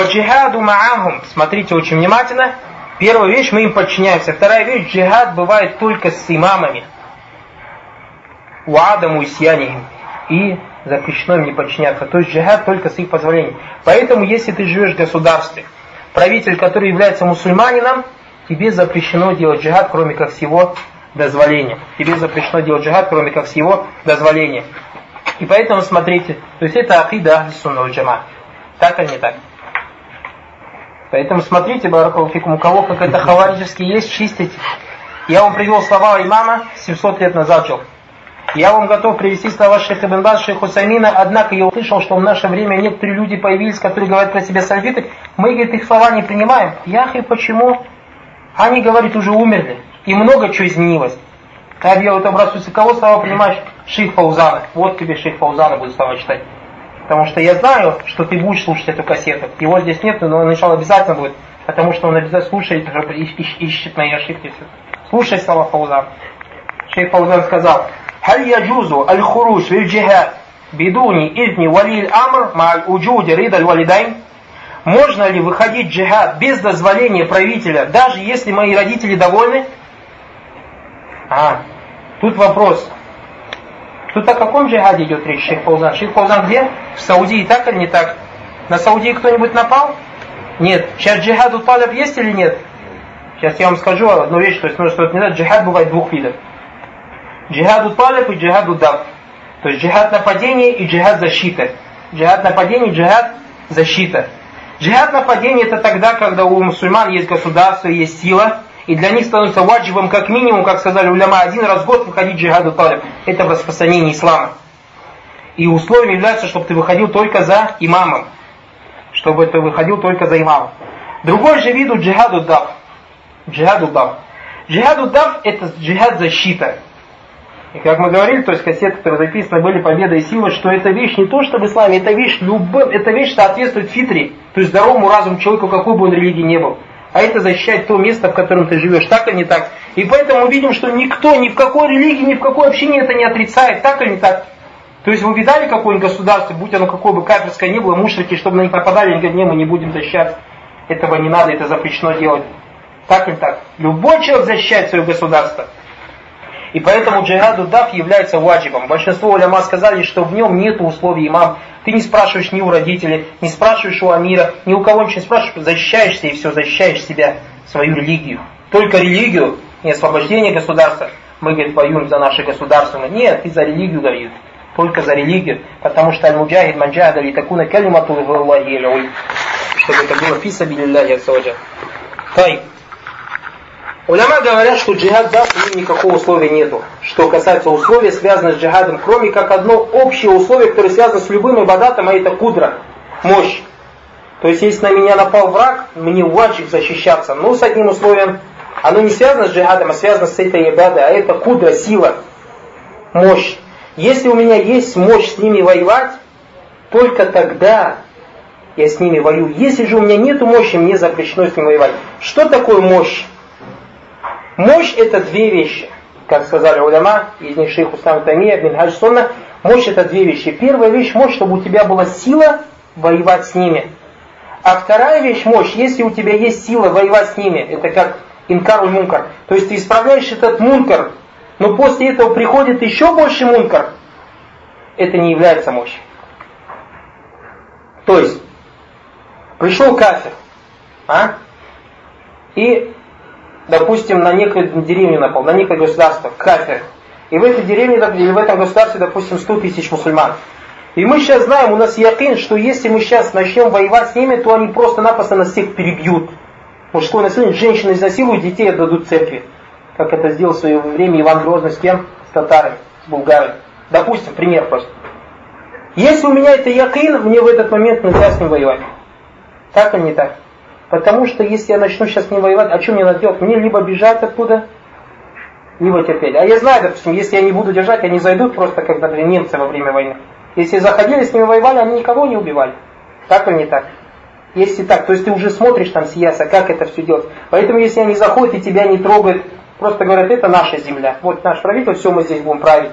джихаду маахум. Смотрите очень внимательно. Первая вещь, мы им подчиняемся. Вторая вещь, джихад бывает только с имамами. Уадаму и сиянихим. И запрещено им не подчиняться. То есть джихад только с их позволения. Поэтому, если ты живешь в государстве, правитель, который является мусульманином, тебе запрещено делать джихад, кроме как с его дозволения. Тебе запрещено делать джихад, кроме как с его дозволения. И поэтому смотрите, то есть это акида сунна джама. Так или не так? Поэтому смотрите, баракалуфикум, у кого как это хаварически есть, чистить. Я вам привел слова имама 700 лет назад жил. Я вам готов привести слова шейха Ибн Баз, шейха однако я услышал, что в наше время некоторые люди появились, которые говорят про себя сальвиты. Мы, говорит, их слова не принимаем. Яхи, почему? Они, говорит, уже умерли. И много чего изменилось. Я делаю образцу, кого слова принимаешь? Шейх Фаузана. Вот тебе шейх Фаузана будет слова читать. Потому что я знаю, что ты будешь слушать эту кассету. Его здесь нет, но он начал обязательно будет. Потому что он обязательно слушает, ищет мои ошибки. Слушай слова Фаузан. Шейх Фаузан сказал, «Халь яджузу аль-хуруж лиль-джихад бидуни изни валиль амр ма'аль уджуди ридаль валидайн?» Можно ли выходить в джихад без дозволения правителя, даже если мои родители довольны? А, тут вопрос. Тут о каком джихаде идет речь, Шейх Фаузан? Шейх Фаузан где? В Саудии так или не так? На Саудии кто-нибудь напал? Нет. Сейчас джихаду талиб есть или нет? Сейчас я вам скажу одну вещь, то есть нужно что-то не знать. Джихад бывает двух видов. Джихаду талиб и джихаду дав. То есть джихад нападения и джихад защита. Джихад нападения, джихад защита. Джихад нападения это тогда, когда у мусульман есть государство, есть сила, и для них становится ваджибом как минимум, как сказали уляма, один раз в год выходить джихаду талиб. Это распространение ислама. И условием является, чтобы ты выходил только за имамом. Чтобы ты выходил только за имамом. Другой же вид у джихаду дав. Джихаду дав. Джихаду дав это джихад защита. И как мы говорили, то есть кассеты, которые записаны, были победа и сила, что эта вещь не то, что в исламе, это вещь любым, эта вещь соответствует фитре, то есть здоровому разуму человека, какой бы он религии не был а это защищать то место, в котором ты живешь, так или не так. И поэтому видим, что никто ни в какой религии, ни в какой общине это не отрицает, так или не так. То есть вы видали какое-нибудь государство, будь оно какое бы кафирское ни было, мушрики, чтобы на них нападали, они говорят, не, мы не будем защищать. Этого не надо, это запрещено делать. Так или так. Любой человек защищает свое государство. И поэтому джихаду дав является ваджибом. Большинство уляма сказали, что в нем нет условий имам. Ты не спрашиваешь ни у родителей, не спрашиваешь у амира, ни у кого ничего не спрашиваешь, защищаешься и все, защищаешь себя, свою религию. Только религию, не освобождение государства. Мы, говорит, воюем за наше государство. Нет, ты за религию, говорит. Только за религию. Потому что аль-муджахид манджахада ли такуна калимату чтобы это было фиса билилляхи ассаджа. Уляма говорят, что джихад да, никакого условия нету. Что касается условий, связанных с джихадом, кроме как одно общее условие, которое связано с любым ибадатом, а это кудра, мощь. То есть, если на меня напал враг, мне ваджиб защищаться. Но с одним условием, оно не связано с джихадом, а связано с этой ибадой, а это кудра, сила, мощь. Если у меня есть мощь с ними воевать, только тогда я с ними воюю. Если же у меня нет мощи, мне запрещено с ними воевать. Что такое мощь? Мощь это две вещи. Как сказали уляма, из них шейх Устам Тамия, Минхадж Сонна, мощь это две вещи. Первая вещь мощь, чтобы у тебя была сила воевать с ними. А вторая вещь мощь, если у тебя есть сила воевать с ними, это как инкар мункар. То есть ты исправляешь этот мункар, но после этого приходит еще больше мункар. Это не является мощью. То есть, пришел кафир, а? И допустим, на некую деревню напал, на некое государство, кафир. И в этой деревне или в этом государстве, допустим, 100 тысяч мусульман. И мы сейчас знаем, у нас якин, что если мы сейчас начнем воевать с ними, то они просто-напросто нас всех перебьют. Мужское насилие, женщины изнасилуют, детей отдадут церкви. Как это сделал в свое время Иван Грозный с кем? С татарами, с булгарами. Допустим, пример просто. Если у меня это якин, мне в этот момент нельзя с ним воевать. Так или не так? Потому что если я начну сейчас не воевать, а что мне надо делать? Мне либо бежать оттуда, либо терпеть. А я знаю, допустим, если я не буду держать, они зайдут просто, как, например, немцы во время войны. Если заходили, с ними воевали, они никого не убивали. Так или не так? Если так, то есть ты уже смотришь там сияса, как это все делать. Поэтому если они заходят и тебя не трогают, просто говорят, это наша земля. Вот наш правитель, все, мы здесь будем править.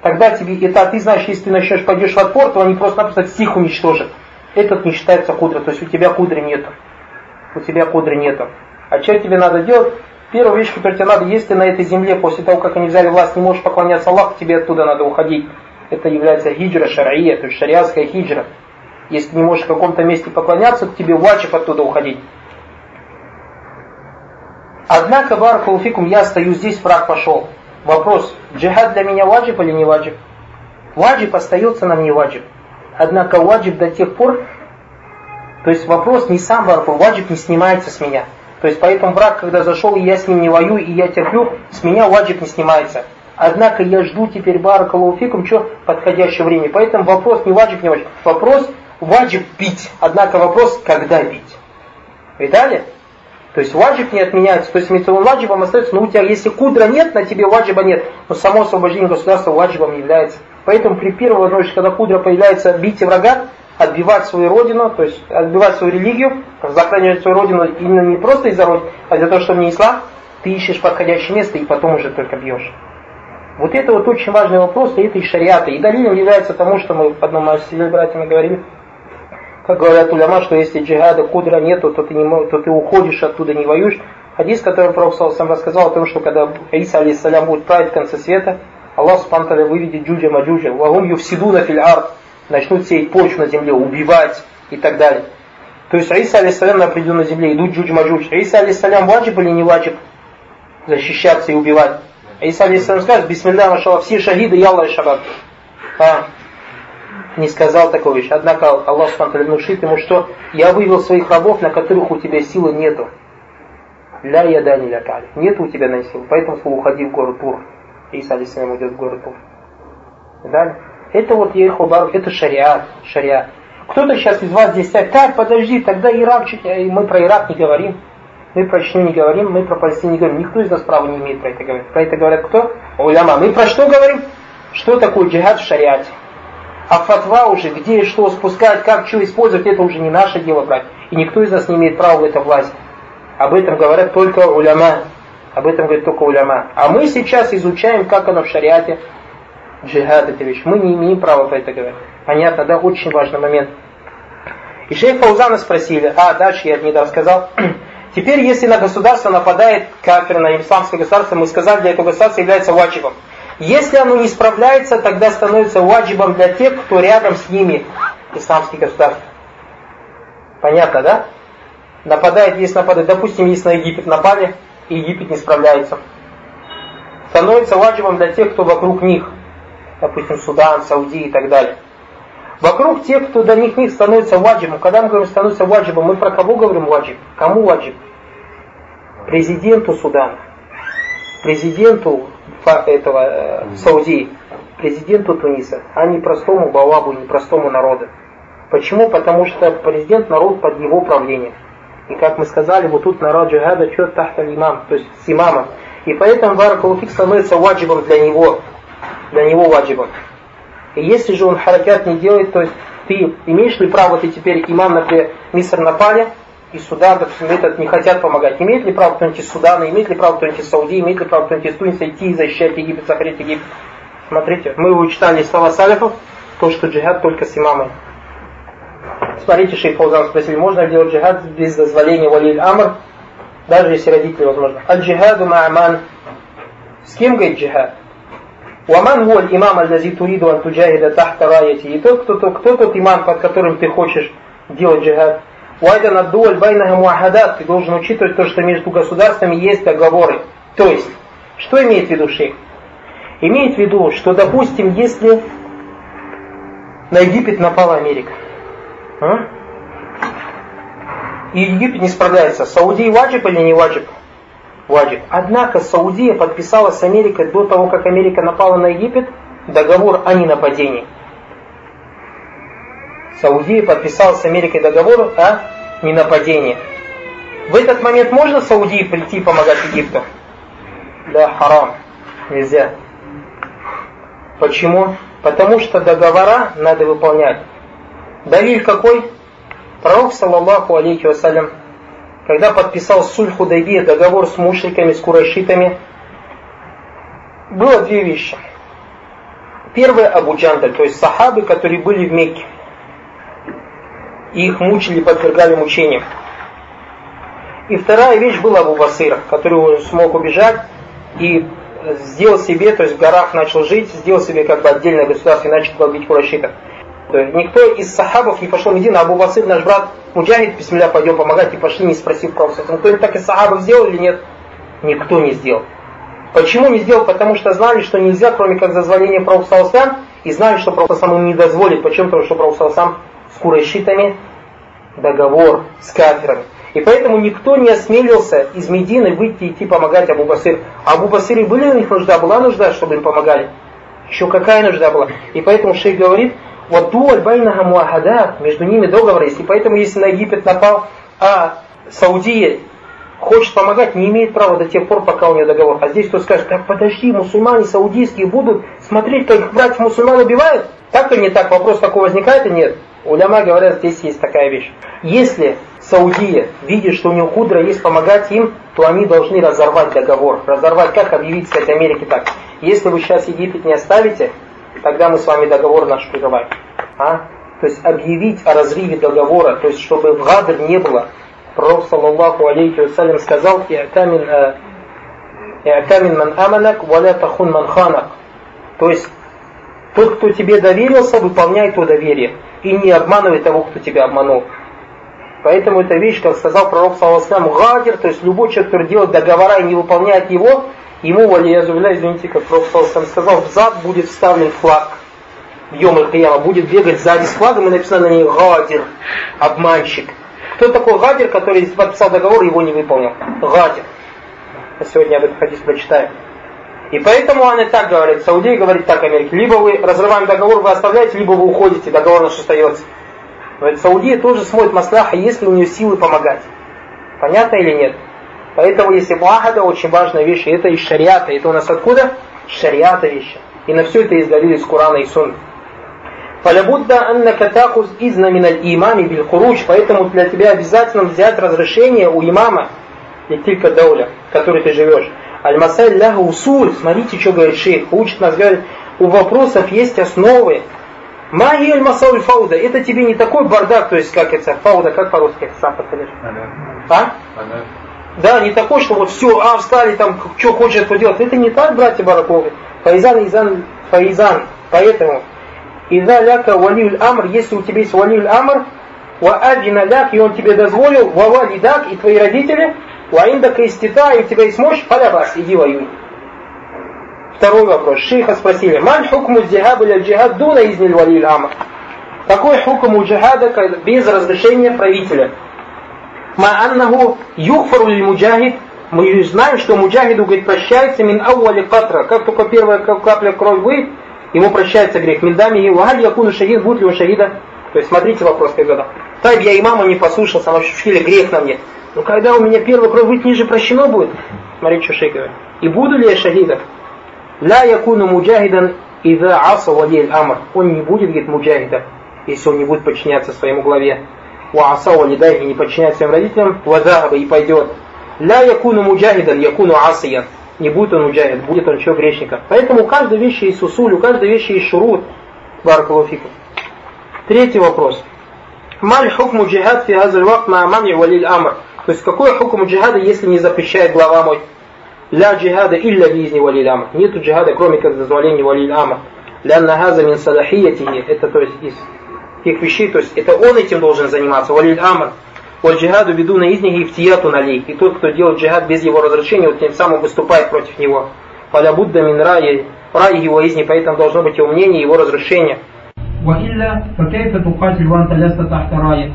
Тогда тебе, это ты знаешь, если ты начнешь пойдешь в отпор, то они просто-напросто всех уничтожат. Этот не считается кудра, то есть у тебя кудры нету. У тебя кудры нету. А что тебе надо делать? Первая вещь, которую тебе надо, если на этой земле, после того, как они взяли власть, не можешь поклоняться Аллаху, тебе оттуда надо уходить. Это является хиджра шар'ия, то есть шариатская хиджра. Если не можешь в каком-то месте поклоняться, то тебе ваджиб оттуда уходить. Однако, баракулуфикум, я стою здесь, враг пошел. Вопрос, джихад для меня ваджиб или не ваджиб? Ваджиб остается нам не ваджиб. Однако ваджиб до тех пор, то есть вопрос не сам баракул, ваджиб не снимается с меня. То есть поэтому враг, когда зашел, и я с ним не воюю, и я терплю, с меня ваджиб не снимается. Однако я жду теперь баракалуфикум, что подходящее время. Поэтому вопрос не ваджиб, не ваджиб. Вопрос ваджиб пить. Однако вопрос, когда пить. Видали? То есть ваджиб не отменяется. То есть митцвон ваджибом остается, но у тебя, если кудра нет, на тебе ваджиба нет. Но само освобождение государства ваджибом является. Поэтому при первой возможности, когда кудра появляется, бейте врага, отбивать свою родину, то есть отбивать свою религию, захоранивать свою родину именно не просто из-за родины, а для того, чтобы не ислам, ты ищешь подходящее место и потом уже только бьешь. Вот это вот очень важный вопрос, и это из шариата. И далилем является тому, что мы в одном из братьями говорили, как говорят уляма, что если джихада кудра нету, то ты, не, то ты уходишь оттуда, не воюешь. Хадис, который Пророк сам рассказал о том, что когда Иса алейсалям будет править в конце света, Аллах Субтитры выведет джуджа маджуджа, вагум юфсидуна филь арт, начнут сеять почву на земле, убивать и так далее. То есть Иса алейсалям на определенной земле идут джудж маджудж. Иса алейсалям ваджиб или не ваджиб защищаться и убивать? Иса алейсалям скажет, бисмилля машалла, все шахиды, ялла и шабаб. А, не сказал такой вещь. Однако Аллах Субтитры внушит ему, что я вывел своих рабов, на которых у тебя силы нету. Ля яда не лякали. Нет у тебя на силу. Поэтому уходи в город Тур. Иса алейсалям идет в город Тур. Далее. Это вот Ехубар, это шариат, шариат. Кто-то сейчас из вас здесь скажет, так, подожди, тогда Ирак, э, мы про Ирак не говорим, мы про Чечню не говорим, мы про Палестину не говорим. Никто из нас права не имеет про это говорить. Про это говорят кто? Уляма. Мы про что говорим? Что такое джихад в шариате? А фатва уже, где и что спускать, как что использовать, это уже не наше дело брать. И никто из нас не имеет права в это власть. Об этом говорят только уляма. Об этом говорит только уляма. А мы сейчас изучаем, как оно в шариате. Джихад это вещь. Мы не имеем права про это говорить. Понятно, да? Очень важный момент. И шейх Фаузана спросили, а дальше я не рассказал. Теперь, если на государство нападает кафир, на исламское государство, мы сказали, для этого государства является ваджибом. Если оно не справляется, тогда становится ваджибом для тех, кто рядом с ними, исламские государства. Понятно, да? Нападает, есть нападает. Допустим, если на Египет напали, и Египет не справляется. Становится ваджибом для тех, кто вокруг них. Допустим, Судан, Сауди и так далее. Вокруг тех, кто до них них становится ваджибом. Когда мы говорим становится ваджибом, мы про кого говорим ваджиб? Кому ваджиб? Президенту Судана. Президенту этого э, Саудии, президенту Туниса, а не простому Балабу, не простому народу. Почему? Потому что президент народ под его правлением. И как мы сказали, вот тут народ джихада что тахта имам, то есть с имамом. И поэтому Баракалуфик становится ваджибом для него, для него ваджибом. И если же он харакят не делает, то есть ты имеешь ли право, ты теперь имам, например, Миср напали, и Судан, допустим, этот не хотят помогать. Имеет ли право кто-нибудь из Судана, имеет ли право кто-нибудь из Саудии, имеет ли право кто-нибудь из Туниса идти и защищать Египет, сохранить Египет? Смотрите, мы вычитали слова салифов, то, что джихад только с имамой. Смотрите, шейх Фаузан спросили, можно ли делать джихад без дозволения валиль амр, даже если родители возможно. Аль-джихаду ма'аман. С кем говорит джихад? Уаман воль имам аль-лази туриду ан туджахида тахта раяти. И тот, кто, кто тот имам, под которым ты хочешь делать джихад. Уайдан аддуаль байнага муахадат. Ты должен учитывать то, что между государствами есть договоры. То есть, что имеет в виду шейх? Имеет в виду, что, допустим, если на Египет напала Америка, а? и Египет не справляется, Саудии ваджиб или не ваджиб? Ваджиб. Однако Саудия подписала с Америкой до того, как Америка напала на Египет, договор о ненападении. Саудия подписала с Америкой договор о ненападении. В этот момент можно Саудии прийти и помогать Египту? Да, харам. Нельзя. Почему? Потому что договора надо выполнять. Давиль какой? Пророк, саллаллаху алейхи вассалям, когда подписал суль Худайбия, договор с мушриками, с курайшитами, было две вещи. Первое Абу Джандаль, то есть сахабы, которые были в Мекке. их мучили, подвергали мучениям. И вторая вещь была Абу Басыр, который смог убежать и сделал себе, то есть в горах начал жить, сделал себе как бы отдельное государство и начал долбить курашитов. Никто из сахабов не пошел в Медину, Абу Басыр, наш брат Муджахид, бисмилля, пойдем помогать, и пошли, не спросив про Кто-нибудь так из сахабов сделал или нет? Никто не сделал. Почему не сделал? Потому что знали, что нельзя, кроме как зазволения Пророка и знали, что Пророк сам не дозволит. Почему? Потому что Пророк сам с курайшитами договор с кафирами. И поэтому никто не осмелился из Медины выйти идти помогать Абу Басир. Абу Басире были у них нужда, была нужда, чтобы им помогали. Еще какая нужда была. И поэтому шейх говорит, вот дуаль байнага муахадат, между ними договор есть. И поэтому, если на Египет напал, а Саудия хочет помогать, не имеет права до тех пор, пока у нее договор. А здесь кто скажет, так подожди, мусульмане саудийские будут смотреть, как их братьев мусульман убивают? Так или не так? Вопрос такой возникает и нет? Уляма говорят, здесь есть такая вещь. Если Саудия видит, что у нее худро есть помогать им, то они должны разорвать договор. Разорвать, как объявить, сказать Америке так. Если вы сейчас Египет не оставите, тогда мы с вами договор наш прерываем. А? То есть объявить о разрыве договора, то есть чтобы в Гадр не было. Пророк, саллаллаху алейхи вассалям, сказал, «И'тамин э, ман аманак, валя тахун ман ханак». То есть, тот, кто тебе доверился, выполняй то доверие. И не обманывай того, кто тебя обманул. Поэтому эта вещь, как сказал пророк, саллаллаху гадер, то есть любой человек, который делает договора и не выполняет его, ему, валиязуля, извините, как пророк саллаллаху сказал, в зад будет вставлен флаг. Йом будет бегать сзади с флагом и написано на ней гадер, обманщик. Кто такой гадер, который подписал договор и его не выполнил? Гадер. Сегодня об этом хадис прочитаем. И поэтому они так говорят, Саудия говорит так Америке, либо вы разрываем договор, вы оставляете, либо вы уходите, договор наш остается. Но Саудия тоже смотрит маслаха, есть ли у нее силы помогать. Понятно или нет? Поэтому если муахада очень важная вещь, и это из шариата. Это у нас откуда? Шариата вещи. И на все это изгалили из Корана и Сунны. Фалябудда аннака такуз изна миналь имами бил хуруч, поэтому для тебя обязательно взять разрешение у имама, и тилька дауля, в которой ты живешь. Аль-Масаль ляха усуль, смотрите, что говорит шейх, учит нас, говорит, у вопросов есть основы. Маги аль-Масаль фауда, это тебе не такой бардак, то есть как это, фауда, как по-русски, сам подскажешь? А? Да, не такой, что вот все, а, встали там, что хочет, то делать. Это не так, братья Бараковы. Фаизан, Изан, Фаизан. Поэтому Иза ляка валиуль амр, если у тебя есть валиуль амр, ва адина ляк, и он тебе дозволил, ва валидак, и твои родители, ва индака истита, и у тебя есть мощь, халябас, иди воюй. Второй вопрос. Шейха спросили, ман хукму джихад или джихад дуна изниль валиуль амр? Какой хукм у джихада без разрешения правителя? Ма аннаху юхфару муджахид, мы знаем, что муджахиду, говорит, прощается мин ауали катра. Как только первая капля крови выйдет, ему прощается грех. Миндами и вагаль якуну шахид, будет ли он шахида? То есть смотрите вопрос, как задал. Так я имама не послушался, на ощутили грех на мне. Но когда у меня первая кровь выйдет ниже, прощено будет? Смотрите, что шейх говорит. И буду ли я шахидом? Ла якуну муджахидан ида аса валиль амр. Он не будет, говорит, муджахида, если он не будет подчиняться своему главе. Аса валидай и не подчиняться своим родителям. Вазаба и пойдет. Ла якуну муджахидан, якуну асиян не будет он муджахид, будет он еще грешником. Поэтому у каждой вещи есть усуль, у каждой вещи есть шурут. Баракалуфику. Третий вопрос. Маль хукму джихад фи азаль вакт маамами валиль амр. То есть какой хукм джихада, если не запрещает глава мой? Ля джихада илля бизни валиль амр. Нету джихада, кроме как дозволения валиль амр. Лянна газа мин салахиятихи. Это то есть из тех вещей, то есть это он этим должен заниматься. Валиль амр. Валь джихаду веду на изних и втияту налей. И тот, кто делает джихад без его разрешения, вот тем самым выступает против него. Валя Будда мин раи, раи его изни, поэтому должно быть его мнение, его разрешение.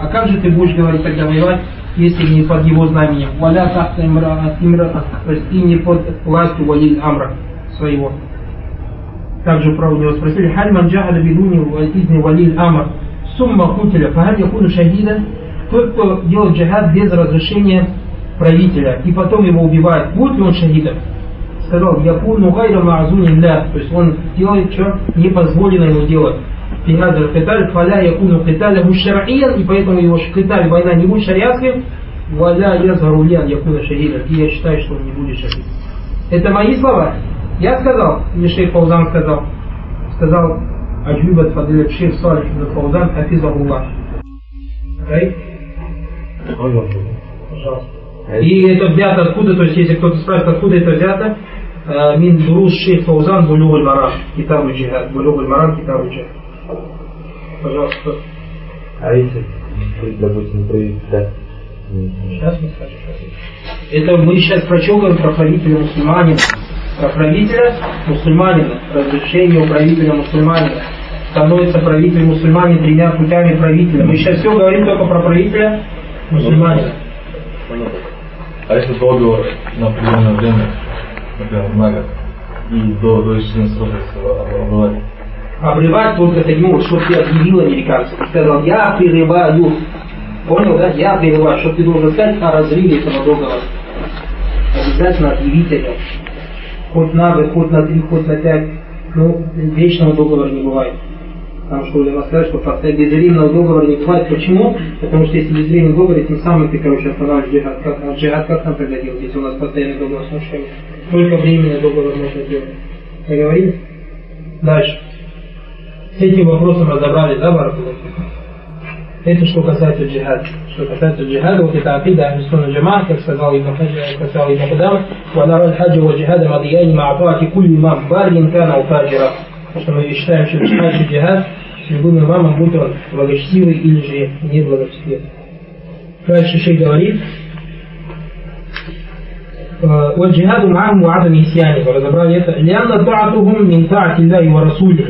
А как же ты будешь говорить тогда воевать, если не под его знаменем? Валя тахта имра, и не под властью валиль амра своего. Также про него спросили, халь манджахада бидуни изни валиль амр сумма кутиля, фахаль якуну шахида, тот, кто делает джихад без разрешения правителя, и потом его убивает, будет ли он шахидом? Сказал, якуну гайра маазуни ля, то есть он делает, что не позволено ему делать. Фигадр киталь, фаля якуну киталя шар'иян, и поэтому его киталь, война не будет шариатской, валя язгару лян якуна шахида, и я считаю, что он не будет шахидом. Это мои слова. Я сказал, или шейх Фаузан сказал, сказал Аджубат Фадиль шейх Салих Фаузан, Хафизахуллах. Right? Пожалуйста. И это взято откуда, то есть если кто-то спрашивает, откуда это взято, э, мин дурус шейх Фаузан Булюг марам Китабу джихад, Булюг марам Китабу джихад. Пожалуйста. А если, допустим, привести, да? Сейчас мы скажем. Это мы сейчас про что говорим? Про правителя мусульманина. Про правителя мусульманина. Разрешение у правителя мусульманина. Становится правитель мусульманин тремя путями правителя. Мы сейчас все говорим только про правителя мусульманина. А если договор на определенное время, например, на год, и до, до истечения срока обрывать? Обрывать только не можешь, чтобы ты объявил американцам. Ты сказал, я прерываю. Понял, да? Я прерываю. Что ты должен сказать о разрыве этого договора. Обязательно объявить это. Хоть на год, хоть на три, хоть на пять. Ну, вечного договора не бывает. Потому что Улема сказали, что в без римного договора не бывает. Почему? Потому что если без римного тем самым ты, короче, останавливаешь джихад. Как, а джихад как нам тогда если у нас постоянный договор с мужчиной? Только временный договор можно делать. Договорились? Дальше. С этим вопросом разобрались, да, Барабулов? Это что касается джихада. Что касается джихада, вот это акида Ахмисуна Джама, как сказал Ибн Хаджи, как сказал Ибн Хадам, «Ва нараль хаджи ва джихада мадияни ма'атуати кулли маббарин кана уфаджира» что мы считаем, что джихад, что джихад с любым имамом, будь он благочестивый или же неблагочестивый. Дальше шейх говорит, والجهاد معهم وعدم نسيانه разобрали это لأن طاعتهم من طاعة الله ورسوله